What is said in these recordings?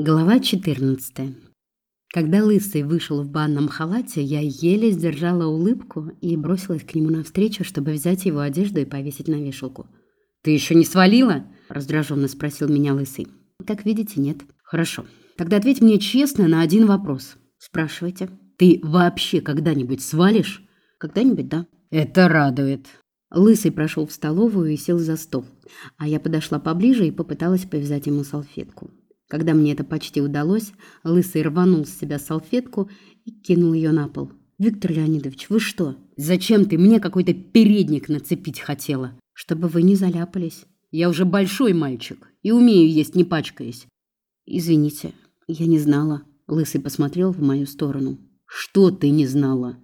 Глава 14. Когда Лысый вышел в банном халате, я еле сдержала улыбку и бросилась к нему навстречу, чтобы взять его одежду и повесить на вешалку. «Ты еще не свалила?» – раздраженно спросил меня Лысый. «Как видите, нет». «Хорошо. Тогда ответь мне честно на один вопрос». «Спрашивайте». «Ты вообще когда-нибудь свалишь?» «Когда-нибудь, да». «Это радует». Лысый прошел в столовую и сел за стол, а я подошла поближе и попыталась повязать ему салфетку. Когда мне это почти удалось, Лысый рванул с себя салфетку и кинул ее на пол. «Виктор Леонидович, вы что? Зачем ты мне какой-то передник нацепить хотела?» «Чтобы вы не заляпались. Я уже большой мальчик и умею есть, не пачкаясь». «Извините, я не знала». Лысый посмотрел в мою сторону. «Что ты не знала?»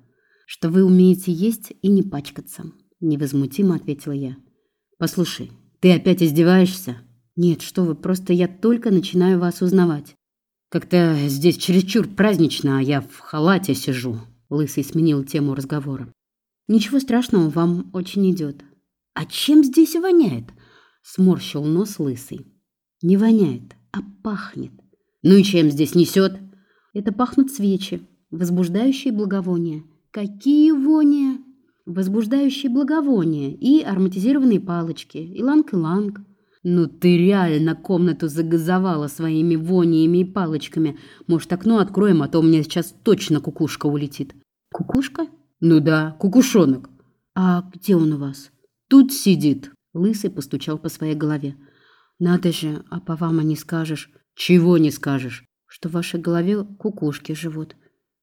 «Что вы умеете есть и не пачкаться», — невозмутимо ответила я. «Послушай, ты опять издеваешься?» Нет, что вы, просто я только начинаю вас узнавать. Как-то здесь чересчур празднично, а я в халате сижу. Лысый сменил тему разговора. Ничего страшного, вам очень идет. А чем здесь воняет? Сморщил нос Лысый. Не воняет, а пахнет. Ну и чем здесь несет? Это пахнут свечи, возбуждающие благовония. Какие вония? Возбуждающие благовония и ароматизированные палочки, иланг-иланг. «Ну ты реально комнату загазовала своими вониями и палочками. Может, окно откроем, а то у меня сейчас точно кукушка улетит». «Кукушка?» «Ну да, кукушонок». «А где он у вас?» «Тут сидит». Лысый постучал по своей голове. «Надо же, а по вам и не скажешь». «Чего не скажешь?» «Что в вашей голове кукушки живут».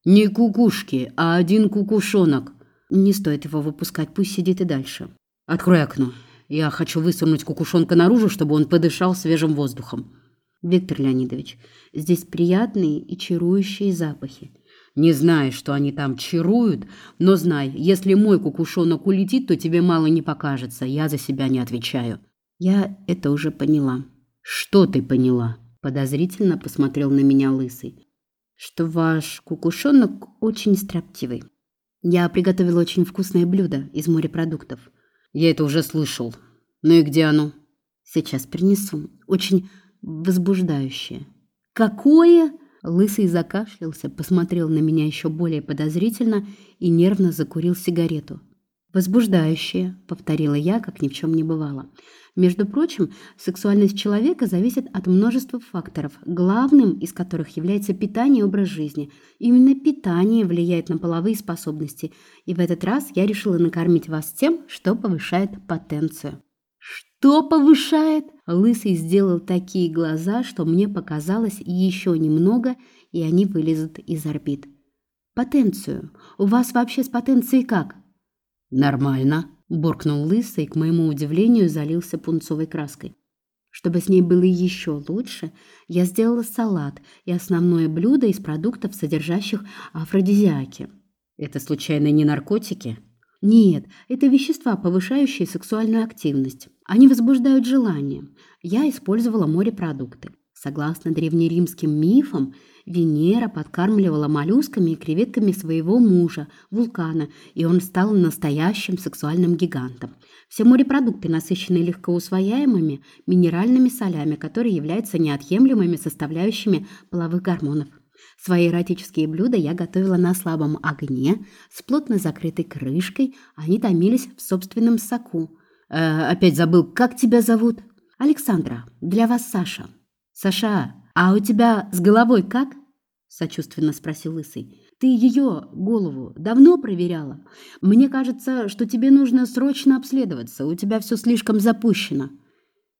«Не кукушки, а один кукушонок». «Не стоит его выпускать, пусть сидит и дальше». «Открой окно». Я хочу высунуть кукушонка наружу, чтобы он подышал свежим воздухом. Виктор Леонидович, здесь приятные и чарующие запахи. Не знаю, что они там чаруют, но знай, если мой кукушонок улетит, то тебе мало не покажется. Я за себя не отвечаю. Я это уже поняла. Что ты поняла? Подозрительно посмотрел на меня лысый. Что ваш кукушонок очень строптивый. Я приготовила очень вкусное блюдо из морепродуктов. Я это уже слышал. Ну и где оно? Сейчас принесу. Очень возбуждающее. Какое? Лысый закашлялся, посмотрел на меня еще более подозрительно и нервно закурил сигарету. «Возбуждающее», — повторила я, как ни в чем не бывало. Между прочим, сексуальность человека зависит от множества факторов, главным из которых является питание и образ жизни. Именно питание влияет на половые способности, и в этот раз я решила накормить вас тем, что повышает потенцию. Что повышает? Лысый сделал такие глаза, что мне показалось еще немного, и они вылезут из орбит. Потенцию. У вас вообще с потенцией как? Нормально, буркнул Лысый и, к моему удивлению, залился пунцовой краской. Чтобы с ней было еще лучше, я сделала салат и основное блюдо из продуктов, содержащих афродизиаки. Это случайно не наркотики? Нет, это вещества, повышающие сексуальную активность. Они возбуждают желание. Я использовала морепродукты. Согласно древнеримским мифам, Венера подкармливала моллюсками и креветками своего мужа, вулкана, и он стал настоящим сексуальным гигантом. Все морепродукты насыщены легкоусвояемыми минеральными солями, которые являются неотъемлемыми составляющими половых гормонов. Свои эротические блюда я готовила на слабом огне, с плотно закрытой крышкой, они томились в собственном соку. Э, опять забыл, как тебя зовут? Александра, для вас Саша. Саша, а у тебя с головой как? Сочувственно спросил Лысый. Ты ее голову давно проверяла? Мне кажется, что тебе нужно срочно обследоваться. У тебя все слишком запущено.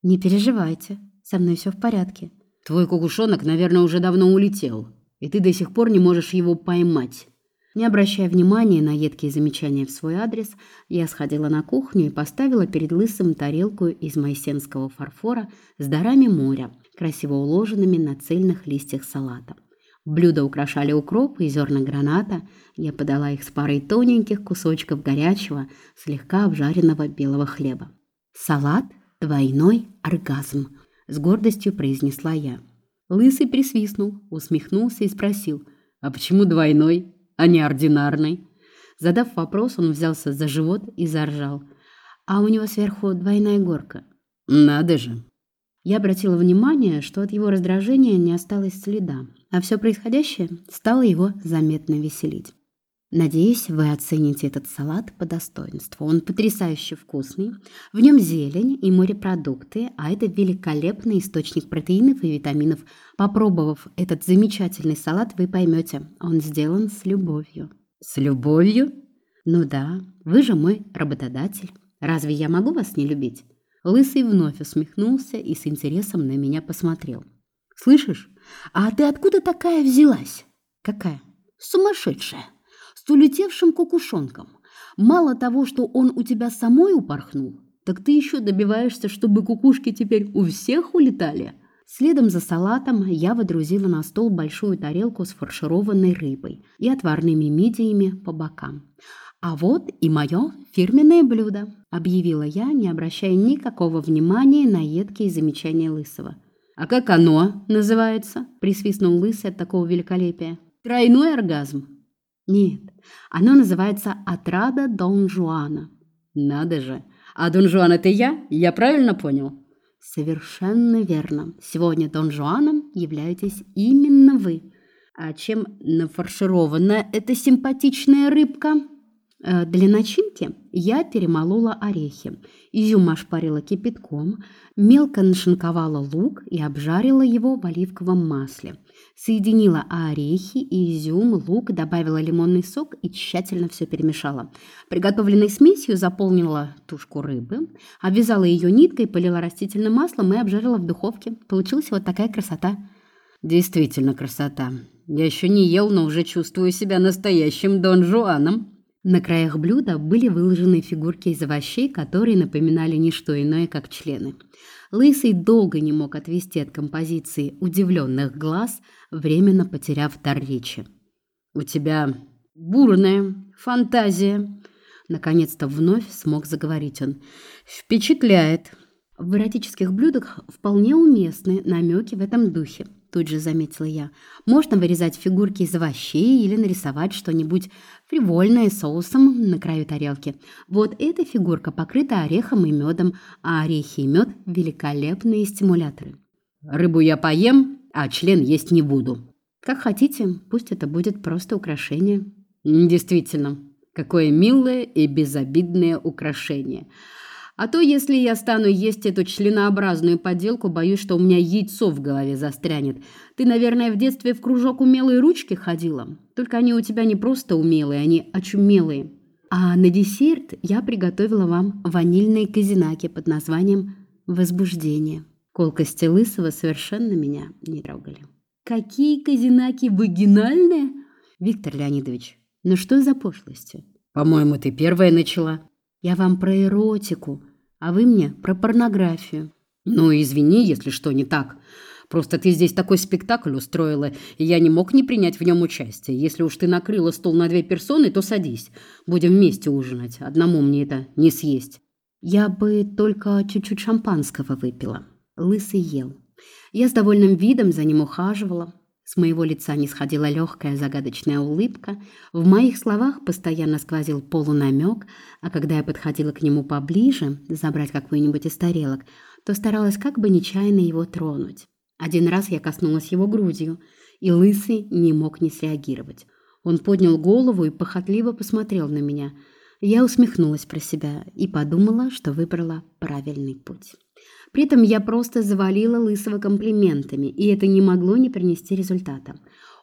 Не переживайте, со мной все в порядке. Твой кукушонок, наверное, уже давно улетел, и ты до сих пор не можешь его поймать. Не обращая внимания на едкие замечания в свой адрес, я сходила на кухню и поставила перед лысым тарелку из майсенского фарфора с дарами моря, красиво уложенными на цельных листьях салата. Блюда украшали укроп и зерна граната. Я подала их с парой тоненьких кусочков горячего, слегка обжаренного белого хлеба. «Салат – двойной оргазм», – с гордостью произнесла я. Лысый присвистнул, усмехнулся и спросил, «А почему двойной?» А не ординарный. Задав вопрос, он взялся за живот и заржал. А у него сверху двойная горка. Надо же. Я обратила внимание, что от его раздражения не осталось следа, а все происходящее стало его заметно веселить. Надеюсь, вы оцените этот салат по достоинству. Он потрясающе вкусный. В нем зелень и морепродукты, а это великолепный источник протеинов и витаминов. Попробовав этот замечательный салат, вы поймете, он сделан с любовью. С любовью? Ну да, вы же мой работодатель. Разве я могу вас не любить? Лысый вновь усмехнулся и с интересом на меня посмотрел. Слышишь? А ты откуда такая взялась? Какая? Сумасшедшая с улетевшим кукушонком. Мало того, что он у тебя самой упорхнул, так ты еще добиваешься, чтобы кукушки теперь у всех улетали. Следом за салатом я водрузила на стол большую тарелку с фаршированной рыбой и отварными мидиями по бокам. «А вот и мое фирменное блюдо», – объявила я, не обращая никакого внимания на едкие замечания Лысого. «А как оно называется?» – присвистнул Лысый от такого великолепия. «Тройной оргазм». «Нет, оно называется «Отрада Дон Жуана». Надо же. А Дон Жуан это я? Я правильно понял? Совершенно верно. Сегодня Дон Жуаном являетесь именно вы. А чем нафарширована эта симпатичная рыбка? Э, для начинки я перемолола орехи, изюм ошпарила кипятком, мелко нашинковала лук и обжарила его в оливковом масле. Соединила орехи, изюм, лук, добавила лимонный сок и тщательно все перемешала. Приготовленной смесью заполнила тушку рыбы, обвязала ее ниткой, полила растительным маслом и обжарила в духовке. Получилась вот такая красота. Действительно красота. Я еще не ел, но уже чувствую себя настоящим Дон Жуаном. На краях блюда были выложены фигурки из овощей, которые напоминали не что иное, как члены. Лысый долго не мог отвести от композиции удивленных глаз, временно потеряв дар речи. «У тебя бурная фантазия!» Наконец-то вновь смог заговорить он. «Впечатляет!» В эротических блюдах вполне уместны намеки в этом духе тут же заметила я. Можно вырезать фигурки из овощей или нарисовать что-нибудь фривольное соусом на краю тарелки. Вот эта фигурка покрыта орехом и медом, а орехи и мед – великолепные стимуляторы. Рыбу я поем, а член есть не буду. Как хотите, пусть это будет просто украшение. Действительно, какое милое и безобидное украшение – а то, если я стану есть эту членообразную поделку, боюсь, что у меня яйцо в голове застрянет. Ты, наверное, в детстве в кружок умелые ручки ходила? Только они у тебя не просто умелые, они очумелые. А на десерт я приготовила вам ванильные казинаки под названием «Возбуждение». Колкости Лысого совершенно меня не трогали. «Какие казинаки вагинальные?» «Виктор Леонидович, ну что за пошлости?» «По-моему, ты первая начала». «Я вам про эротику а вы мне про порнографию. Ну, извини, если что не так. Просто ты здесь такой спектакль устроила, и я не мог не принять в нем участие. Если уж ты накрыла стол на две персоны, то садись. Будем вместе ужинать. Одному мне это не съесть. Я бы только чуть-чуть шампанского выпила. Лысый ел. Я с довольным видом за ним ухаживала. С моего лица не сходила легкая загадочная улыбка, в моих словах постоянно сквозил полунамек, а когда я подходила к нему поближе, забрать какую-нибудь из тарелок, то старалась как бы нечаянно его тронуть. Один раз я коснулась его грудью, и Лысый не мог не среагировать. Он поднял голову и похотливо посмотрел на меня. Я усмехнулась про себя и подумала, что выбрала правильный путь. При этом я просто завалила Лысого комплиментами, и это не могло не принести результата.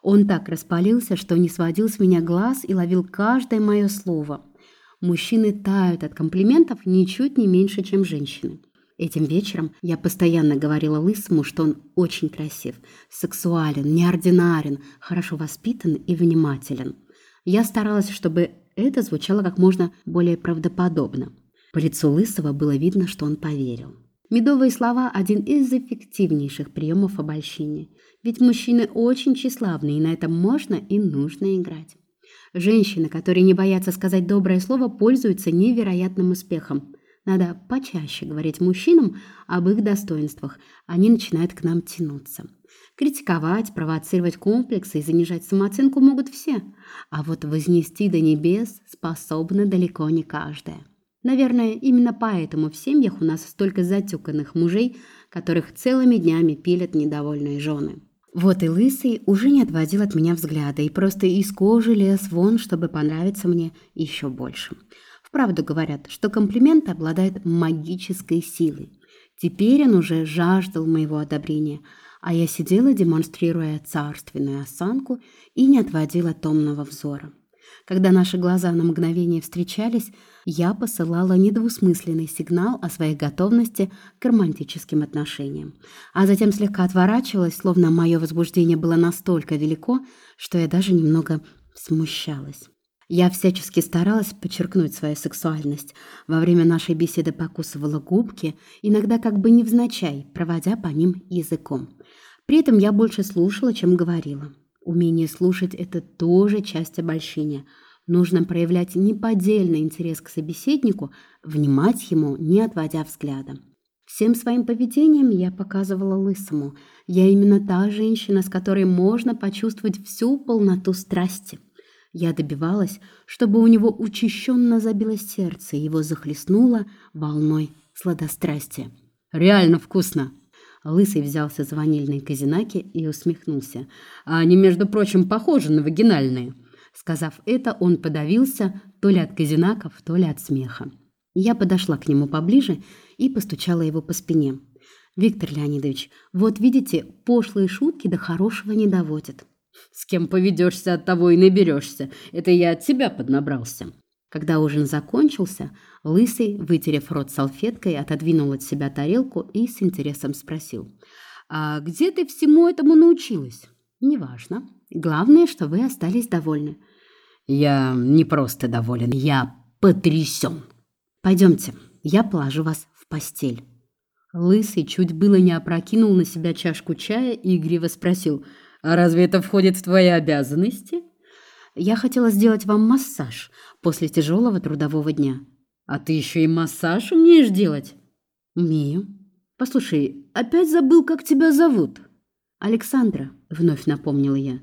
Он так распалился, что не сводил с меня глаз и ловил каждое мое слово. Мужчины тают от комплиментов ничуть не меньше, чем женщины. Этим вечером я постоянно говорила Лысому, что он очень красив, сексуален, неординарен, хорошо воспитан и внимателен. Я старалась, чтобы это звучало как можно более правдоподобно. По лицу Лысого было видно, что он поверил. Медовые слова – один из эффективнейших приемов обольщения. Ведь мужчины очень тщеславны, и на этом можно и нужно играть. Женщины, которые не боятся сказать доброе слово, пользуются невероятным успехом. Надо почаще говорить мужчинам об их достоинствах. Они начинают к нам тянуться. Критиковать, провоцировать комплексы и занижать самооценку могут все. А вот вознести до небес способна далеко не каждая. Наверное, именно поэтому в семьях у нас столько затюканных мужей, которых целыми днями пилят недовольные жены. Вот и Лысый уже не отводил от меня взгляда и просто из кожи лез вон, чтобы понравиться мне еще больше. Вправду говорят, что комплимент обладает магической силой. Теперь он уже жаждал моего одобрения, а я сидела, демонстрируя царственную осанку и не отводила томного взора. Когда наши глаза на мгновение встречались, я посылала недвусмысленный сигнал о своей готовности к романтическим отношениям, а затем слегка отворачивалась, словно мое возбуждение было настолько велико, что я даже немного смущалась. Я всячески старалась подчеркнуть свою сексуальность. Во время нашей беседы покусывала губки, иногда как бы невзначай, проводя по ним языком. При этом я больше слушала, чем говорила. Умение слушать – это тоже часть обольщения. Нужно проявлять неподдельный интерес к собеседнику, внимать ему, не отводя взгляда. Всем своим поведением я показывала лысому. Я именно та женщина, с которой можно почувствовать всю полноту страсти. Я добивалась, чтобы у него учащенно забилось сердце, его захлестнуло волной сладострастия. «Реально вкусно!» Лысый взялся за ванильные казинаки и усмехнулся. «А они, между прочим, похожи на вагинальные». Сказав это, он подавился то ли от казинаков, то ли от смеха. Я подошла к нему поближе и постучала его по спине. «Виктор Леонидович, вот видите, пошлые шутки до хорошего не доводят». «С кем поведешься, от того и наберешься. Это я от тебя поднабрался». Когда ужин закончился, Лысый, вытерев рот салфеткой, отодвинул от себя тарелку и с интересом спросил. «А где ты всему этому научилась?» «Неважно. Главное, что вы остались довольны». «Я не просто доволен, я потрясен». «Пойдемте, я положу вас в постель». Лысый чуть было не опрокинул на себя чашку чая и игриво спросил, «А разве это входит в твои обязанности?» Я хотела сделать вам массаж после тяжелого трудового дня. А ты еще и массаж умеешь делать? Умею. Послушай, опять забыл, как тебя зовут. Александра, вновь напомнила я.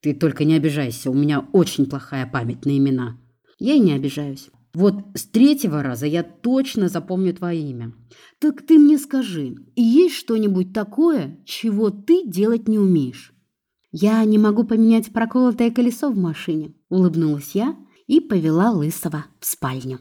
Ты только не обижайся, у меня очень плохая память на имена. Я и не обижаюсь. Вот с третьего раза я точно запомню твое имя. Так ты мне скажи, есть что-нибудь такое, чего ты делать не умеешь? «Я не могу поменять проколотое колесо в машине», — улыбнулась я и повела Лысого в спальню.